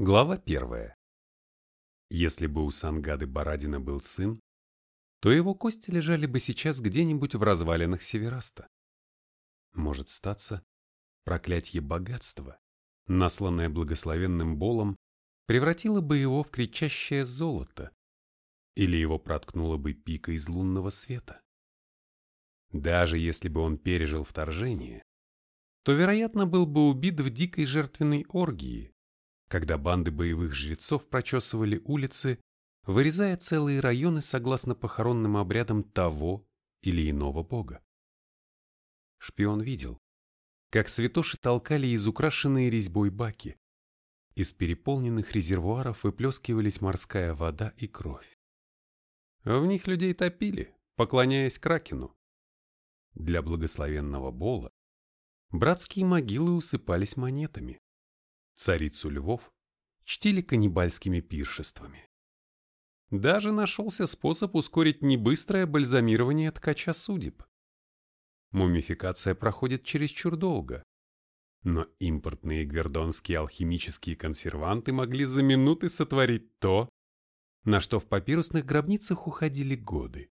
Глава первая. Если бы у Сангады Барадина был сын, то его кости лежали бы сейчас где-нибудь в развалинах Севераста. Может статься, проклятье богатства, насланное благословенным болом, превратило бы его в кричащее золото, или его проткнуло бы пика из лунного света. Даже если бы он пережил вторжение, то, вероятно, был бы убит в дикой жертвенной оргии, когда банды боевых жрецов прочесывали улицы, вырезая целые районы согласно похоронным обрядам того или иного бога. Шпион видел, как святоши толкали изукрашенные резьбой баки. Из переполненных резервуаров выплескивались морская вода и кровь. В них людей топили, поклоняясь Кракену. Для благословенного Бола братские могилы усыпались монетами царицу львов, чтили каннибальскими пиршествами. Даже нашелся способ ускорить небыстрое бальзамирование ткача судеб. Мумификация проходит чересчур долго, но импортные гвердонские алхимические консерванты могли за минуты сотворить то, на что в папирусных гробницах уходили годы.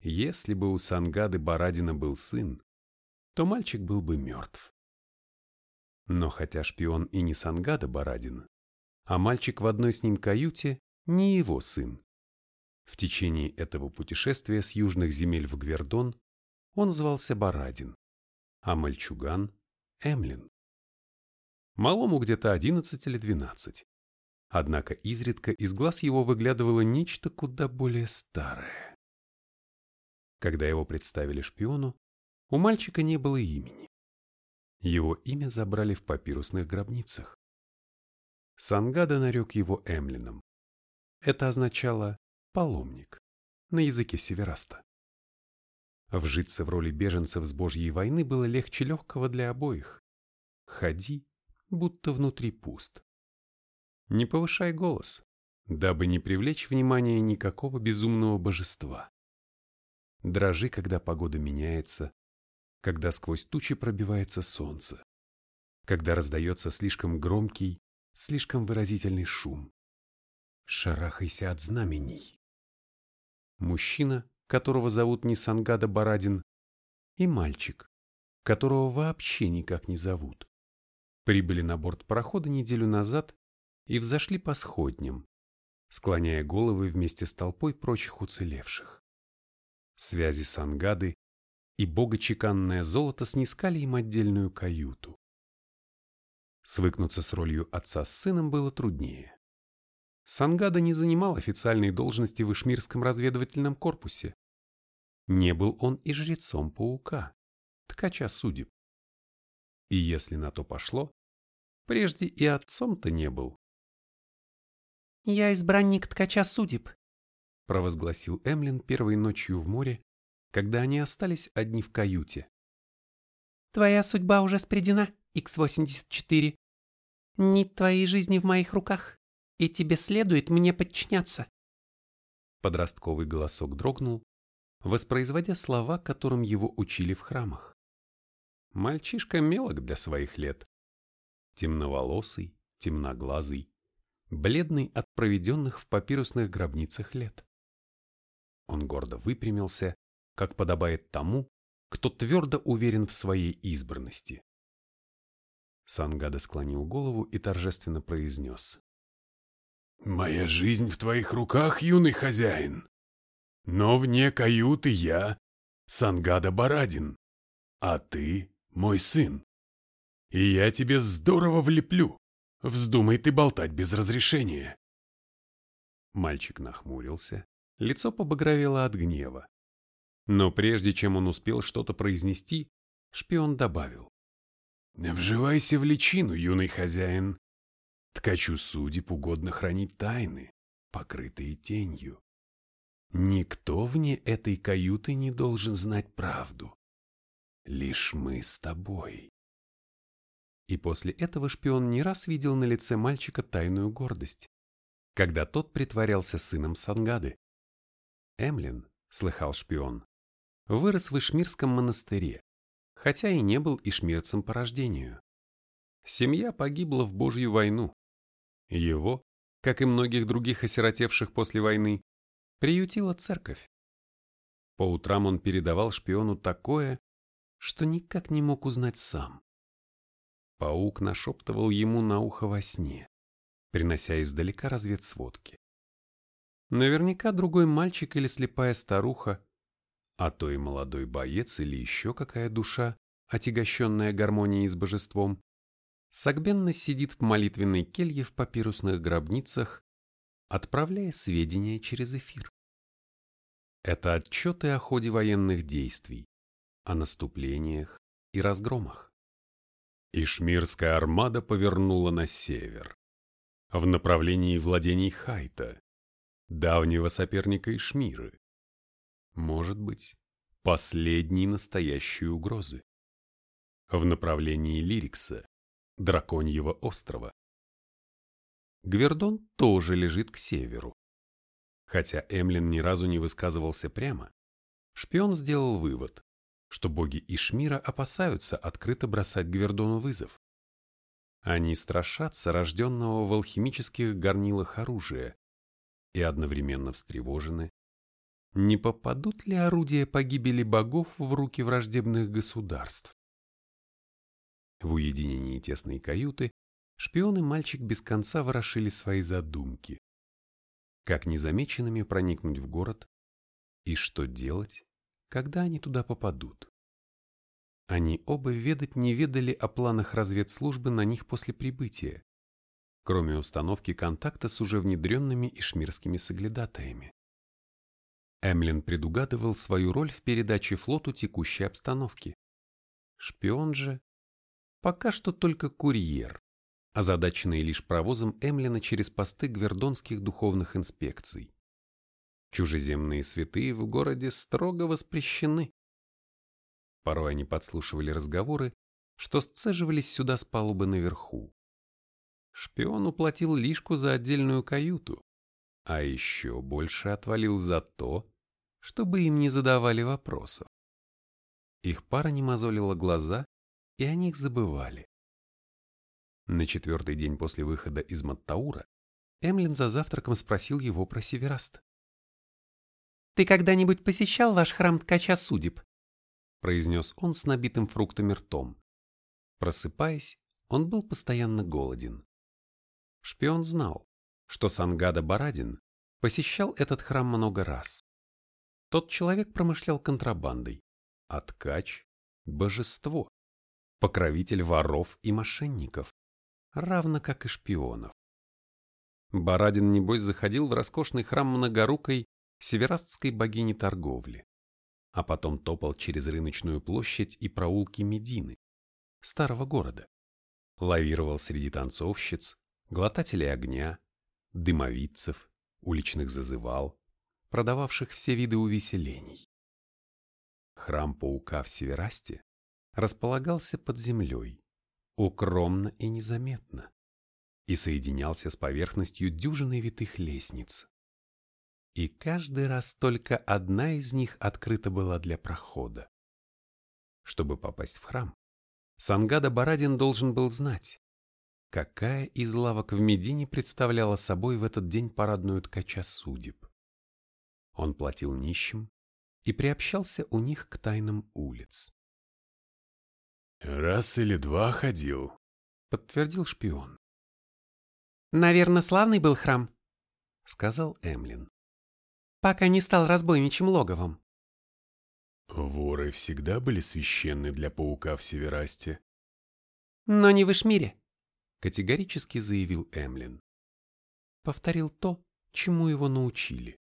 Если бы у Сангады Барадина был сын, то мальчик был бы мертв. Но хотя шпион и не Сангада Барадин, а мальчик в одной с ним каюте не его сын. В течение этого путешествия с южных земель в Гвердон он звался Барадин, а мальчуган – Эмлин. Малому где-то одиннадцать или двенадцать. Однако изредка из глаз его выглядывало нечто куда более старое. Когда его представили шпиону, у мальчика не было имени. Его имя забрали в папирусных гробницах. Сангада нарек его Эмлином. Это означало «паломник» на языке Севераста. Вжиться в роли беженцев с Божьей войны было легче легкого для обоих. Ходи, будто внутри пуст. Не повышай голос, дабы не привлечь внимание никакого безумного божества. Дрожи, когда погода меняется, когда сквозь тучи пробивается солнце, когда раздается слишком громкий, слишком выразительный шум. Шарахайся от знамений. Мужчина, которого зовут не Сангада Барадин, и мальчик, которого вообще никак не зовут, прибыли на борт парохода неделю назад и взошли по сходням, склоняя головы вместе с толпой прочих уцелевших. Связи Сангады и богочеканное золото снискали им отдельную каюту. Свыкнуться с ролью отца с сыном было труднее. Сангада не занимал официальной должности в Ишмирском разведывательном корпусе. Не был он и жрецом паука, ткача судеб. И если на то пошло, прежде и отцом-то не был. «Я избранник ткача судеб», — провозгласил Эмлин первой ночью в море, когда они остались одни в каюте. «Твоя судьба уже спредена, Х-84. Нить твоей жизни в моих руках, и тебе следует мне подчиняться». Подростковый голосок дрогнул, воспроизводя слова, которым его учили в храмах. Мальчишка мелок для своих лет. Темноволосый, темноглазый, бледный от проведенных в папирусных гробницах лет. Он гордо выпрямился как подобает тому, кто твердо уверен в своей избранности. Сангада склонил голову и торжественно произнес. «Моя жизнь в твоих руках, юный хозяин. Но вне каюты я, Сангада Барадин, а ты мой сын. И я тебе здорово влеплю, вздумай ты болтать без разрешения». Мальчик нахмурился, лицо побагровело от гнева. Но прежде чем он успел что-то произнести, шпион добавил. «Вживайся в личину, юный хозяин. Ткачу судеб угодно хранить тайны, покрытые тенью. Никто вне этой каюты не должен знать правду. Лишь мы с тобой». И после этого шпион не раз видел на лице мальчика тайную гордость, когда тот притворялся сыном Сангады. Эмлин, слыхал шпион, вырос в Ишмирском монастыре, хотя и не был ишмирцем по рождению. Семья погибла в Божью войну, Его, как и многих других осиротевших после войны, приютила церковь. По утрам он передавал шпиону такое, что никак не мог узнать сам. Паук нашептывал ему на ухо во сне, принося издалека разведсводки. Наверняка другой мальчик или слепая старуха, а то и молодой боец или еще какая душа, отягощенная гармонией с божеством, согбенно сидит в молитвенной келье в папирусных гробницах, отправляя сведения через эфир. Это отчеты о ходе военных действий, о наступлениях и разгромах. Ишмирская армада повернула на север, в направлении владений Хайта, давнего соперника Ишмиры. Может быть, последней настоящей угрозы. В направлении Лирикса, Драконьего острова. Гвердон тоже лежит к северу. Хотя Эмлин ни разу не высказывался прямо, шпион сделал вывод, что боги Ишмира опасаются открыто бросать Гвердону вызов. Они страшатся рожденного в алхимических горнилах оружия и одновременно встревожены, не попадут ли орудия погибели богов в руки враждебных государств. В уединении тесной каюты шпион и мальчик без конца ворошили свои задумки. Как незамеченными проникнуть в город и что делать, когда они туда попадут. Они оба ведать не ведали о планах разведслужбы на них после прибытия, кроме установки контакта с уже внедренными ишмирскими соглядатаями. Эмлин предугадывал свою роль в передаче флоту текущей обстановки. Шпион же пока что только курьер, озадаченный лишь провозом Эмлина через посты гвердонских духовных инспекций. Чужеземные святые в городе строго воспрещены. Порой они подслушивали разговоры, что сцеживались сюда с палубы наверху. Шпион уплатил лишку за отдельную каюту, а еще больше отвалил за то, чтобы им не задавали вопросов. Их пара не мозолила глаза, и о них забывали. На четвертый день после выхода из Маттаура Эмлин за завтраком спросил его про Севераст. «Ты когда-нибудь посещал ваш храм ткача судеб?» произнес он с набитым фруктами ртом. Просыпаясь, он был постоянно голоден. Шпион знал, что Сангада Барадин посещал этот храм много раз. Тот человек промышлял контрабандой, а ткач – божество, покровитель воров и мошенников, равно как и шпионов. Барадин, небось, заходил в роскошный храм многорукой северастской богини торговли, а потом топал через рыночную площадь и проулки Медины, старого города, лавировал среди танцовщиц, глотателей огня, дымовицев, уличных зазывал, продававших все виды увеселений. Храм паука в Северасте располагался под землей, укромно и незаметно, и соединялся с поверхностью дюжины витых лестниц. И каждый раз только одна из них открыта была для прохода. Чтобы попасть в храм, Сангада Барадин должен был знать, какая из лавок в Медине представляла собой в этот день парадную ткача судеб. Он платил нищим и приобщался у них к тайнам улиц. «Раз или два ходил», — подтвердил шпион. «Наверное, славный был храм», — сказал Эмлин. «Пока не стал разбойничьим логовом». «Воры всегда были священны для паука в Северасте». «Но не в Ишмире», — категорически заявил Эмлин. Повторил то, чему его научили.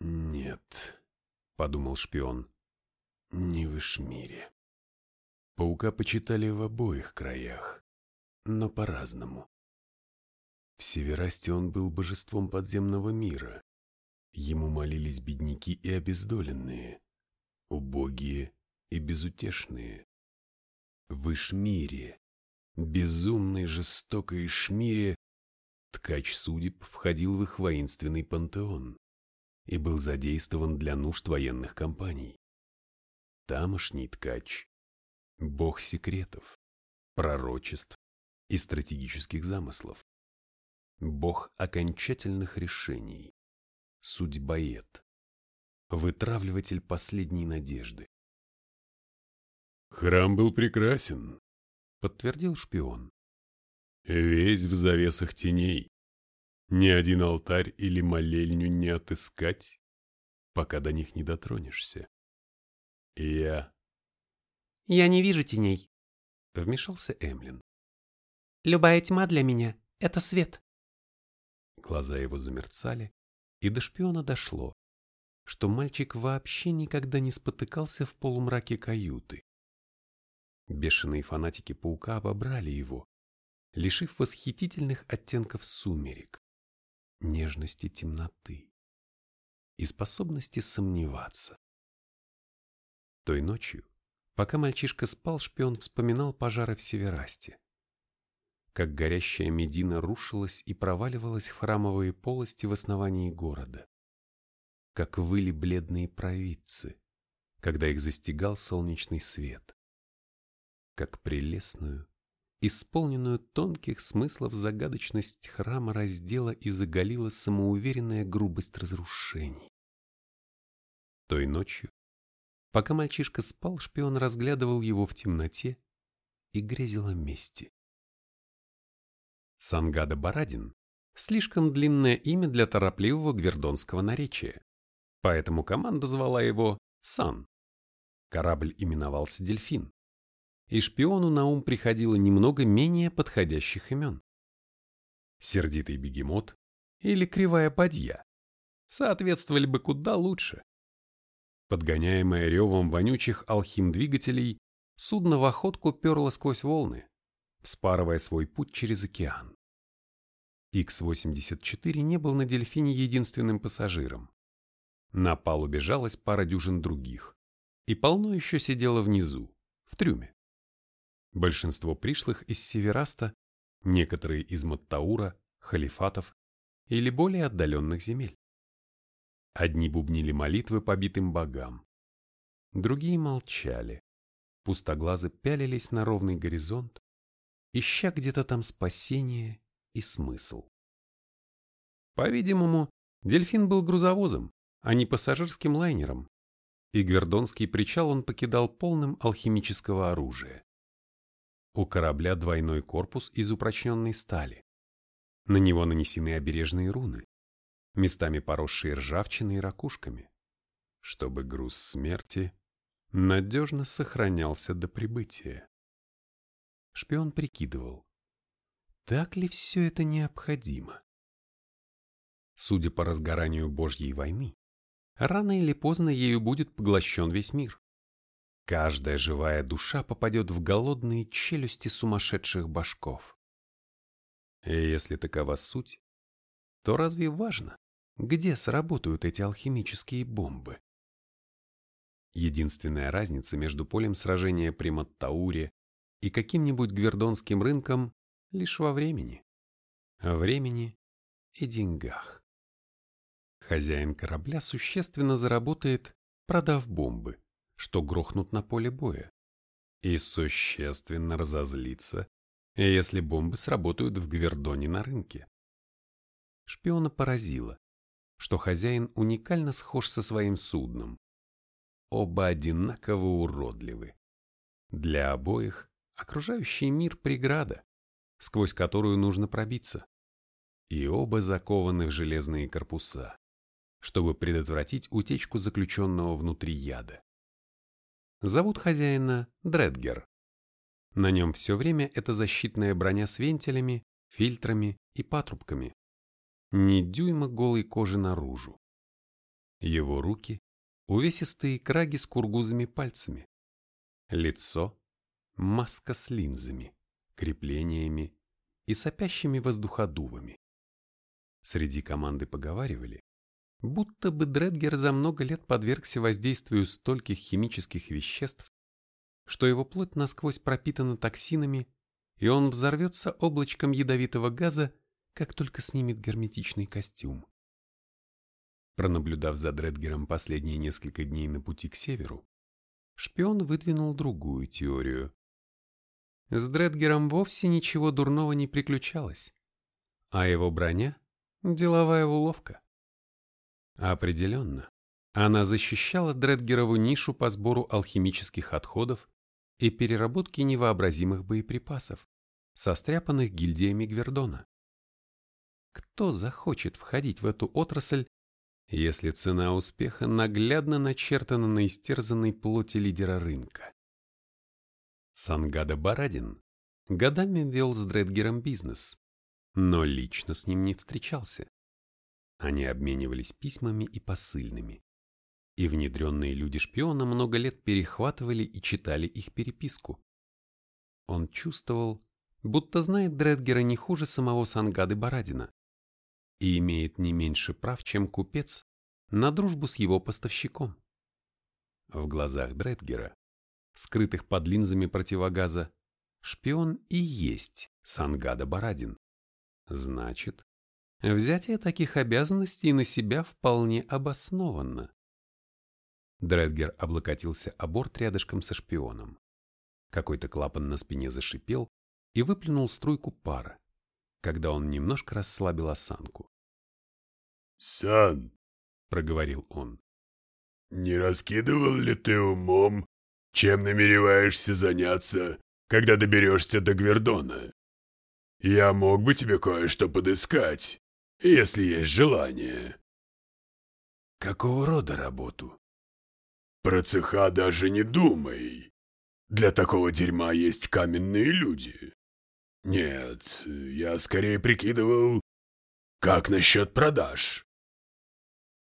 «Нет», — подумал шпион, — «не в Ишмире». Паука почитали в обоих краях, но по-разному. В Северасте он был божеством подземного мира. Ему молились бедняки и обездоленные, убогие и безутешные. В Ишмире, безумной жестокой Ишмире, ткач судеб входил в их воинственный пантеон и был задействован для нужд военных компаний. Тамошний ткач бог секретов, пророчеств и стратегических замыслов. бог окончательных решений, судьбоед, вытравливатель последней надежды. «Храм был прекрасен», — подтвердил шпион. «Весь в завесах теней. Ни один алтарь или молельню не отыскать, пока до них не дотронешься. Я...» «Я не вижу теней», — вмешался Эмлин. «Любая тьма для меня — это свет». Глаза его замерцали, и до шпиона дошло, что мальчик вообще никогда не спотыкался в полумраке каюты. Бешеные фанатики паука обобрали его, лишив восхитительных оттенков сумерек, нежности темноты и способности сомневаться. Той ночью, пока мальчишка спал, шпион вспоминал пожары в Северасте. Как горящая медина рушилась и проваливалась в храмовые полости в основании города. Как выли бледные провидцы, когда их застигал солнечный свет как прелестную, исполненную тонких смыслов загадочность храма раздела и заголила самоуверенная грубость разрушений. Той ночью, пока мальчишка спал, шпион разглядывал его в темноте и грезил о мести. Сангада Барадин – слишком длинное имя для торопливого гвердонского наречия, поэтому команда звала его Сан. Корабль именовался Дельфин и шпиону на ум приходило немного менее подходящих имен. Сердитый бегемот или кривая подья соответствовали бы куда лучше. Подгоняемое ревом вонючих алхим-двигателей, судно в охотку перло сквозь волны, вспарывая свой путь через океан. Х-84 не был на дельфине единственным пассажиром. На палубе жалась пара дюжин других, и полно еще сидело внизу, в трюме. Большинство пришлых из Севераста, некоторые из Маттаура, халифатов или более отдаленных земель. Одни бубнили молитвы побитым богам, другие молчали, пустоглазы пялились на ровный горизонт, ища где-то там спасение и смысл. По-видимому, дельфин был грузовозом, а не пассажирским лайнером, и Гвердонский причал он покидал полным алхимического оружия. У корабля двойной корпус из упрочненной стали. На него нанесены обережные руны, местами поросшие ржавчиной и ракушками, чтобы груз смерти надежно сохранялся до прибытия. Шпион прикидывал, так ли все это необходимо. Судя по разгоранию Божьей войны, рано или поздно ею будет поглощен весь мир. Каждая живая душа попадет в голодные челюсти сумасшедших башков. И если такова суть, то разве важно, где сработают эти алхимические бомбы? Единственная разница между полем сражения при Маттауре и каким-нибудь гвердонским рынком лишь во времени. Времени и деньгах. Хозяин корабля существенно заработает, продав бомбы что грохнут на поле боя, и существенно разозлиться, если бомбы сработают в Гвердоне на рынке. Шпиона поразило, что хозяин уникально схож со своим судном. Оба одинаково уродливы. Для обоих окружающий мир преграда, сквозь которую нужно пробиться. И оба закованы в железные корпуса, чтобы предотвратить утечку заключенного внутри яда. Зовут хозяина Дредгер. На нем все время это защитная броня с вентилями, фильтрами и патрубками. Ни дюйма голой кожи наружу. Его руки – увесистые краги с кургузами пальцами. Лицо – маска с линзами, креплениями и сопящими воздуходувами. Среди команды поговаривали, будто бы Дредгер за много лет подвергся воздействию стольких химических веществ, что его плоть насквозь пропитана токсинами, и он взорвется облачком ядовитого газа, как только снимет герметичный костюм. Пронаблюдав за Дредгером последние несколько дней на пути к северу, шпион выдвинул другую теорию. С Дредгером вовсе ничего дурного не приключалось. а его броня – деловая уловка. Определенно, она защищала Дредгерову нишу по сбору алхимических отходов и переработке невообразимых боеприпасов, состряпанных гильдиями Гвердона. Кто захочет входить в эту отрасль, если цена успеха наглядно начертана на истерзанной плоти лидера рынка? Сангада Барадин годами вел с Дредгером бизнес, но лично с ним не встречался. Они обменивались письмами и посыльными. И внедренные люди-шпиона много лет перехватывали и читали их переписку. Он чувствовал, будто знает Дредгера не хуже самого Сангады Барадина и имеет не меньше прав, чем купец, на дружбу с его поставщиком. В глазах Дредгера, скрытых под линзами противогаза, шпион и есть Сангада Барадин. Значит, взятие таких обязанностей на себя вполне обоснованно. Дредгер облокотился о борт рядышком со шпионом. Какой-то клапан на спине зашипел и выплюнул струйку пара, когда он немножко расслабил осанку. «Сан», — проговорил он, — «не раскидывал ли ты умом, чем намереваешься заняться, когда доберешься до Гвердона?» Я мог бы тебе кое-что подыскать, если есть желание. Какого рода работу? Про цеха даже не думай. Для такого дерьма есть каменные люди. Нет, я скорее прикидывал, как насчет продаж.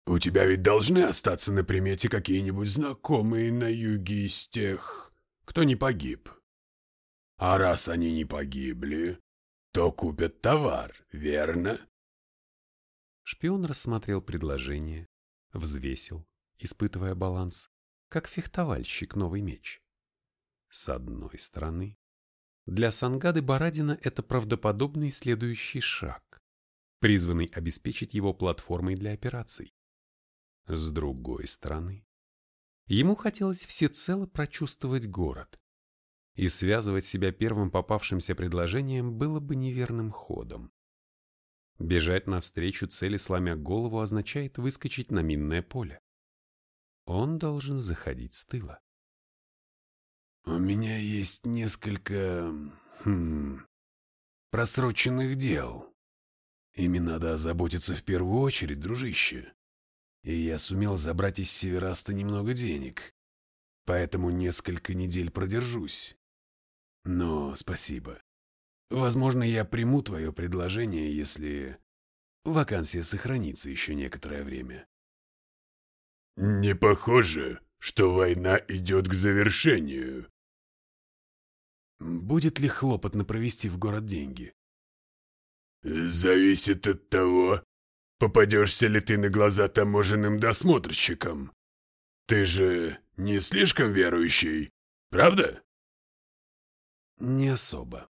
У тебя ведь должны остаться на примете какие-нибудь знакомые на юге из тех, кто не погиб. А раз они не погибли, то купят товар, верно? Шпион рассмотрел предложение, взвесил, испытывая баланс, как фехтовальщик новый меч. С одной стороны, для Сангады Барадина это правдоподобный следующий шаг, призванный обеспечить его платформой для операций. С другой стороны, ему хотелось всецело прочувствовать город, и связывать себя первым попавшимся предложением было бы неверным ходом. Бежать навстречу цели, сломя голову, означает выскочить на минное поле. Он должен заходить с тыла. «У меня есть несколько... Хм, просроченных дел. Ими надо озаботиться в первую очередь, дружище. И я сумел забрать из Севераста немного денег, поэтому несколько недель продержусь. Но спасибо. Возможно, я приму твое предложение, если вакансия сохранится еще некоторое время. Не похоже, что война идет к завершению. Будет ли хлопотно провести в город деньги? Зависит от того, попадешься ли ты на глаза таможенным досмотрщикам. Ты же не слишком верующий, правда? Не особо.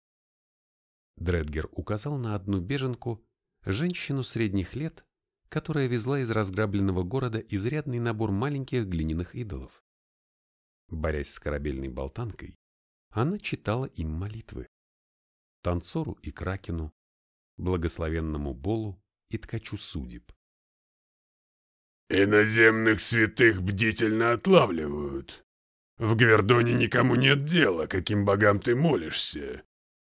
Дредгер указал на одну беженку, женщину средних лет, которая везла из разграбленного города изрядный набор маленьких глиняных идолов. Борясь с корабельной болтанкой, она читала им молитвы. Танцору и кракену, благословенному Болу и ткачу судеб. «Иноземных святых бдительно отлавливают», в Гвердоне никому нет дела, каким богам ты молишься.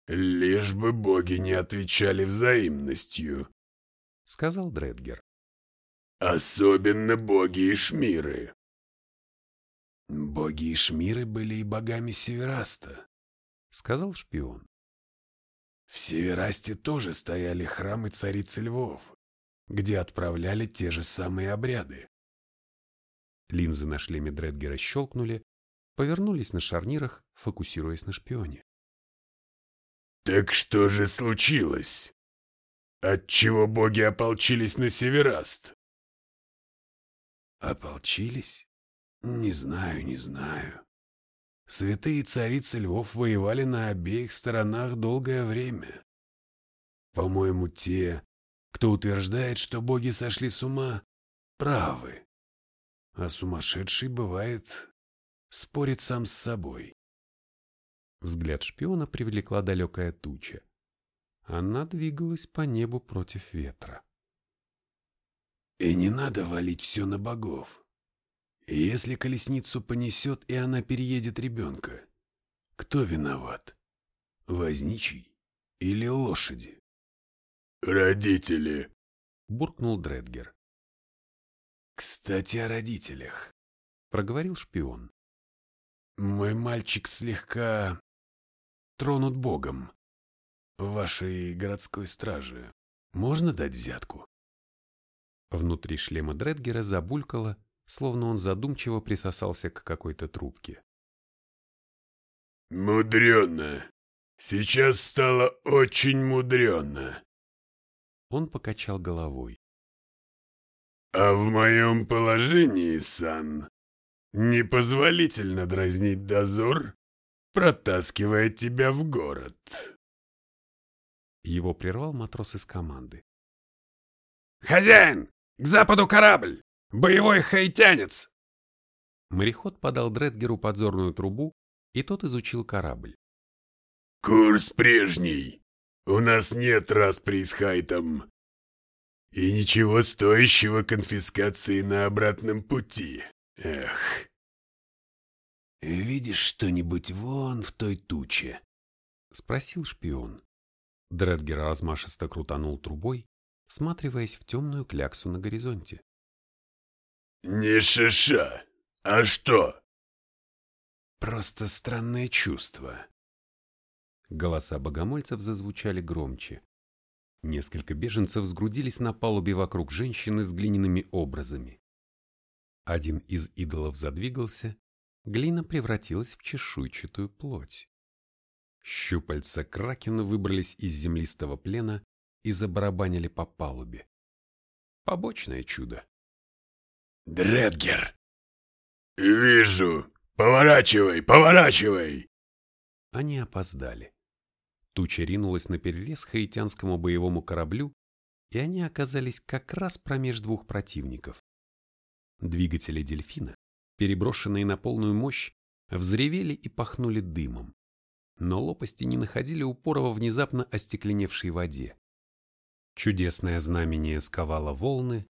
Лишь бы боги не отвечали взаимностью, — сказал Дредгер. Особенно боги Ишмиры. Боги Ишмиры были и богами Севераста, — сказал шпион. В Северасте тоже стояли храмы царицы львов, где отправляли те же самые обряды. Линзы на шлеме Дредгера щелкнули, повернулись на шарнирах, фокусируясь на шпионе. «Так что же случилось? Отчего боги ополчились на Севераст?» «Ополчились? Не знаю, не знаю. Святые царицы львов воевали на обеих сторонах долгое время. По-моему, те, кто утверждает, что боги сошли с ума, правы. А сумасшедший бывает спорит сам с собой. Взгляд шпиона привлекла далекая туча. она двигалась по небу против ветра. И не надо валить все на богов. Если колесницу понесет, и она переедет ребенка, кто виноват? Возничий или лошади? «Родители!» — буркнул Дредгер. «Кстати, о родителях», — проговорил шпион. «Мой мальчик слегка тронут Богом. Вашей городской страже можно дать взятку?» Внутри шлема Дредгера забулькало, словно он задумчиво присосался к какой-то трубке. «Мудрено. Сейчас стало очень мудрено». Он покачал головой. «А в моем положении, Сан, непозволительно дразнить дозор, протаскивая тебя в город». Его прервал матрос из команды. «Хозяин! К западу корабль! Боевой хаитянец!» Мореход подал Дредгеру подзорную трубу, и тот изучил корабль. «Курс прежний. У нас нет распри с Хайтом. И ничего стоящего конфискации на обратном пути. Эх!» «Видишь что-нибудь вон в той туче?» — спросил шпион. Дредгер размашисто крутанул трубой, всматриваясь в темную кляксу на горизонте. «Не шиша! А что?» «Просто странное чувство». Голоса богомольцев зазвучали громче. Несколько беженцев сгрудились на палубе вокруг женщины с глиняными образами. Один из идолов задвигался, глина превратилась в чешуйчатую плоть. Щупальца кракена выбрались из землистого плена и забарабанили по палубе. Побочное чудо. «Дредгер!» «Вижу! Поворачивай, поворачивай!» Они опоздали. Туча ринулась на перерез хаитянскому боевому кораблю, и они оказались как раз промеж двух противников. Двигатели дельфина, переброшенные на полную мощь, взревели и пахнули дымом. Но лопасти не находили упора во внезапно остекленевшей воде. Чудесное знамение сковало волны,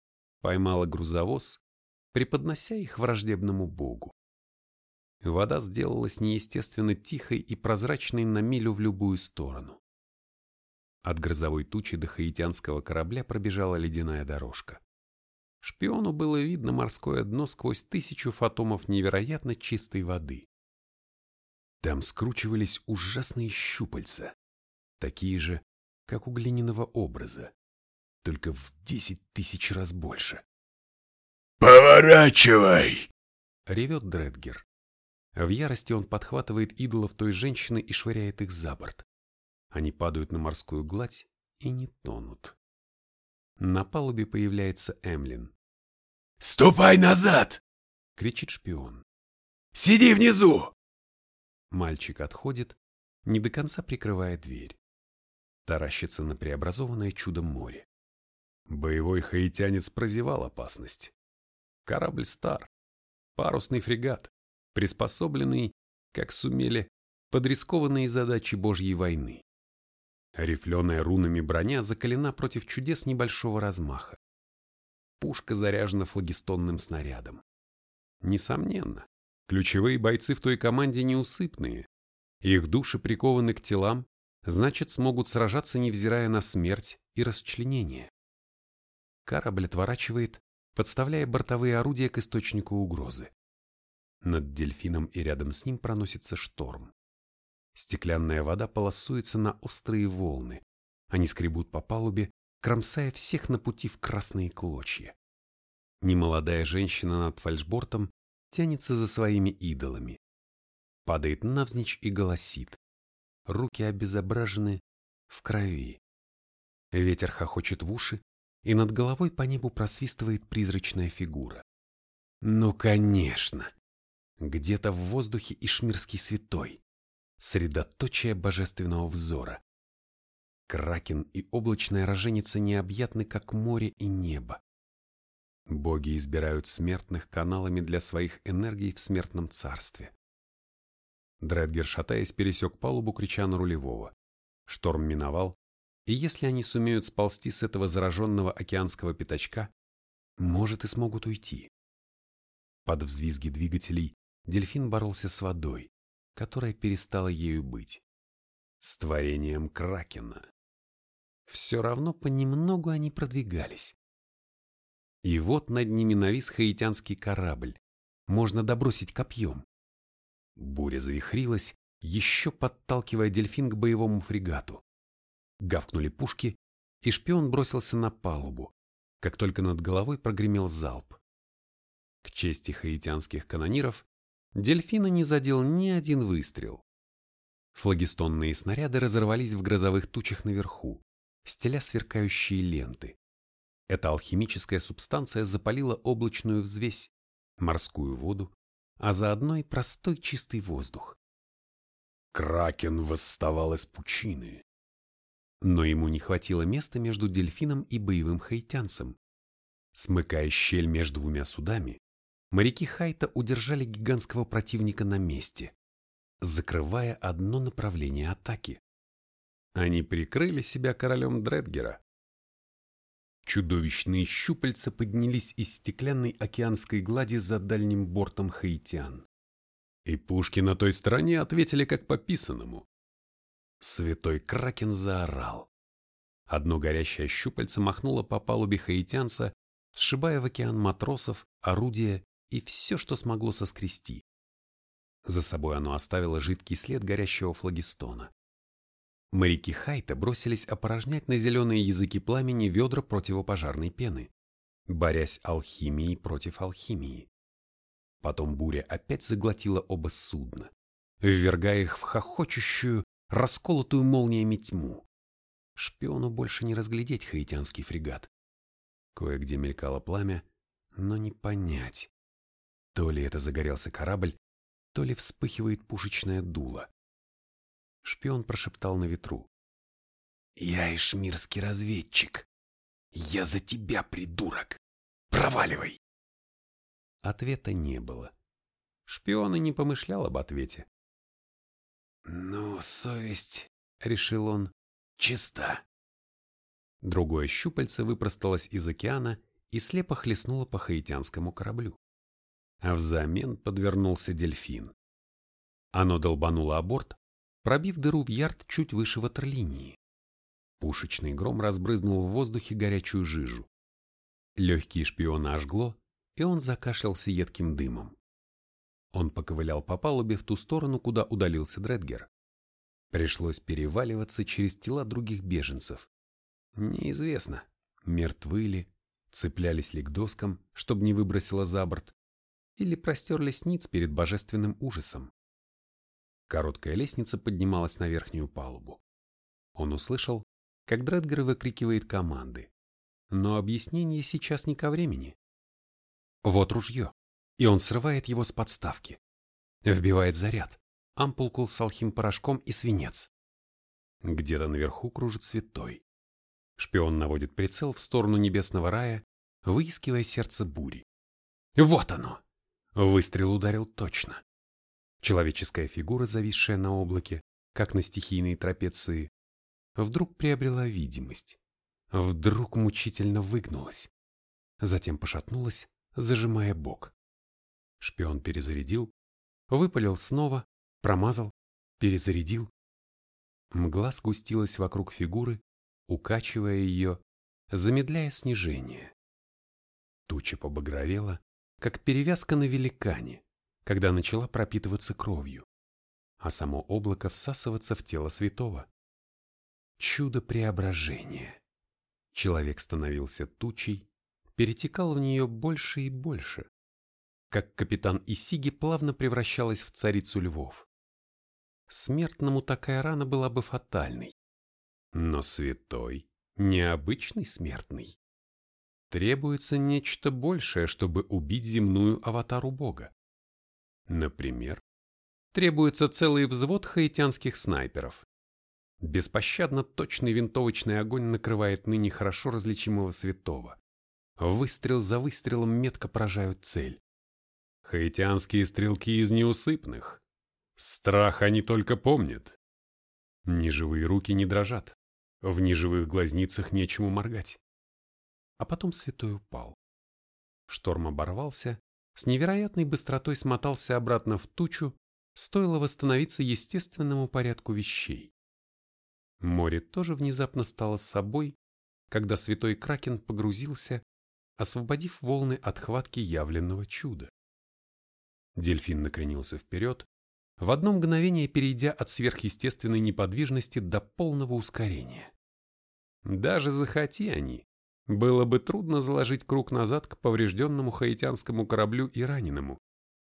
поймало грузовоз, преподнося их враждебному богу. Вода сделалась неестественно тихой и прозрачной на милю в любую сторону. От грозовой тучи до хаитянского корабля пробежала ледяная дорожка. Шпиону было видно морское дно сквозь тысячу фотомов невероятно чистой воды. Там скручивались ужасные щупальца, такие же, как у глиняного образа, только в десять тысяч раз больше. «Поворачивай!» — ревет Дредгер. В ярости он подхватывает идолов той женщины и швыряет их за борт. Они падают на морскую гладь и не тонут. На палубе появляется Эмлин. «Ступай назад!» — кричит шпион. «Сиди внизу!» Мальчик отходит, не до конца прикрывая дверь таращится на преобразованное чудом море. Боевой хаитянец прозевал опасность. Корабль стар, парусный фрегат, приспособленный, как сумели, под рискованные задачи Божьей войны. Рифленая рунами броня закалена против чудес небольшого размаха. Пушка заряжена флагистонным снарядом. Несомненно, ключевые бойцы в той команде неусыпные. Их души прикованы к телам, значит смогут сражаться, невзирая на смерть и расчленение. Корабль отворачивает, подставляя бортовые орудия к источнику угрозы. Над дельфином и рядом с ним проносится шторм. Стеклянная вода полосуется на острые волны. Они скребут по палубе, кромсая всех на пути в красные клочья. Немолодая женщина над фальшбортом тянется за своими идолами. Падает навзничь и голосит руки обезображены в крови. Ветер хохочет в уши, и над головой по небу просвистывает призрачная фигура. Ну, конечно! Где-то в воздухе Ишмирский святой, средоточие божественного взора. Кракен и облачная роженица необъятны, как море и небо. Боги избирают смертных каналами для своих энергий в смертном царстве. Дредгер, шатаясь, пересек палубу, крича на рулевого. Шторм миновал, И если они сумеют сползти с этого зараженного океанского пятачка, может и смогут уйти. Под взвизги двигателей дельфин боролся с водой, которая перестала ею быть. С творением Кракена. Все равно понемногу они продвигались. И вот над ними навис хаитянский корабль. Можно добросить копьем. Буря завихрилась, еще подталкивая дельфин к боевому фрегату. Гавкнули пушки, и шпион бросился на палубу, как только над головой прогремел залп. К чести хаитянских канониров, дельфина не задел ни один выстрел. Флагистонные снаряды разорвались в грозовых тучах наверху, стеля сверкающие ленты. Эта алхимическая субстанция запалила облачную взвесь, морскую воду, а заодно и простой чистый воздух. Кракен восставал из пучины. Но ему не хватило места между дельфином и боевым хаитянцем. Смыкая щель между двумя судами, моряки Хайта удержали гигантского противника на месте, закрывая одно направление атаки. Они прикрыли себя королем Дредгера. Чудовищные щупальца поднялись из стеклянной океанской глади за дальним бортом хаитян. И пушки на той стороне ответили как по писанному. Святой Кракен заорал. Одно горящее щупальце махнуло по палубе хаитянца, сшибая в океан матросов, орудия и все, что смогло соскрести. За собой оно оставило жидкий след горящего флагистона. Моряки Хайта бросились опорожнять на зеленые языки пламени ведра противопожарной пены, борясь алхимией против алхимии. Потом буря опять заглотила оба судна, ввергая их в хохочущую, расколотую молниями тьму. Шпиону больше не разглядеть хаитянский фрегат. Кое-где мелькало пламя, но не понять, то ли это загорелся корабль, то ли вспыхивает пушечное дуло. Шпион прошептал на ветру. «Я ишмирский разведчик. Я за тебя, придурок! Проваливай!» Ответа не было. Шпион и не помышлял об ответе. «Ну, совесть», — решил он, — «чиста». Другое щупальце выпросталось из океана и слепо хлестнуло по хаитянскому кораблю. А взамен подвернулся дельфин. Оно долбануло о пробив дыру в ярд чуть выше ватерлинии. Пушечный гром разбрызнул в воздухе горячую жижу. Легкие шпиона ожгло, и он закашлялся едким дымом. Он поковылял по палубе в ту сторону, куда удалился Дредгер. Пришлось переваливаться через тела других беженцев. Неизвестно, мертвы ли, цеплялись ли к доскам, чтобы не выбросило за борт, или простерлись ниц перед божественным ужасом. Короткая лестница поднималась на верхнюю палубу. Он услышал, как Дредгер выкрикивает команды. Но объяснение сейчас не ко времени. Вот ружье, и он срывает его с подставки. Вбивает заряд, ампулку с алхим порошком и свинец. Где-то наверху кружит святой. Шпион наводит прицел в сторону небесного рая, выискивая сердце бури. Вот оно! Выстрел ударил точно. Человеческая фигура, зависшая на облаке, как на стихийной трапеции, вдруг приобрела видимость. Вдруг мучительно выгнулась. Затем пошатнулась, зажимая бок. Шпион перезарядил, выпалил снова, промазал, перезарядил. Мгла сгустилась вокруг фигуры, укачивая ее, замедляя снижение. Туча побагровела, как перевязка на великане, когда начала пропитываться кровью, а само облако всасываться в тело святого. Чудо преображения. Человек становился тучей, перетекал в нее больше и больше, как капитан Исиги плавно превращалась в царицу львов. Смертному такая рана была бы фатальной, но святой – необычный смертный. Требуется нечто большее, чтобы убить земную аватару бога. Например, требуется целый взвод хаитянских снайперов. Беспощадно точный винтовочный огонь накрывает ныне хорошо различимого святого. Выстрел за выстрелом метко поражают цель. Хаитянские стрелки из неусыпных. Страх они только помнят. Неживые руки не дрожат. В неживых глазницах нечему моргать. А потом святой упал. Шторм оборвался, с невероятной быстротой смотался обратно в тучу, стоило восстановиться естественному порядку вещей. Море тоже внезапно стало собой, когда святой Кракен погрузился, освободив волны от хватки явленного чуда. Дельфин накренился вперед, в одно мгновение перейдя от сверхъестественной неподвижности до полного ускорения. Даже захоти они, было бы трудно заложить круг назад к поврежденному хаитянскому кораблю и раненому,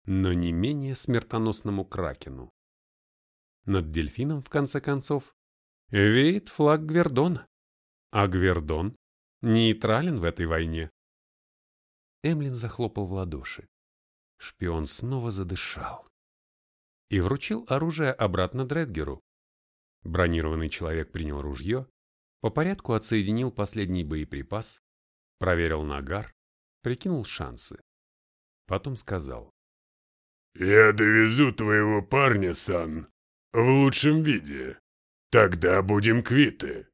но не менее смертоносному кракену. Над дельфином, в конце концов, веет флаг Гвердона, а Гвердон нейтрален в этой войне. Эмлин захлопал в ладоши. Шпион снова задышал. И вручил оружие обратно Дредгеру. Бронированный человек принял ружье, по порядку отсоединил последний боеприпас, проверил нагар, прикинул шансы. Потом сказал. «Я довезу твоего парня, Сан, в лучшем виде. Тогда будем квиты».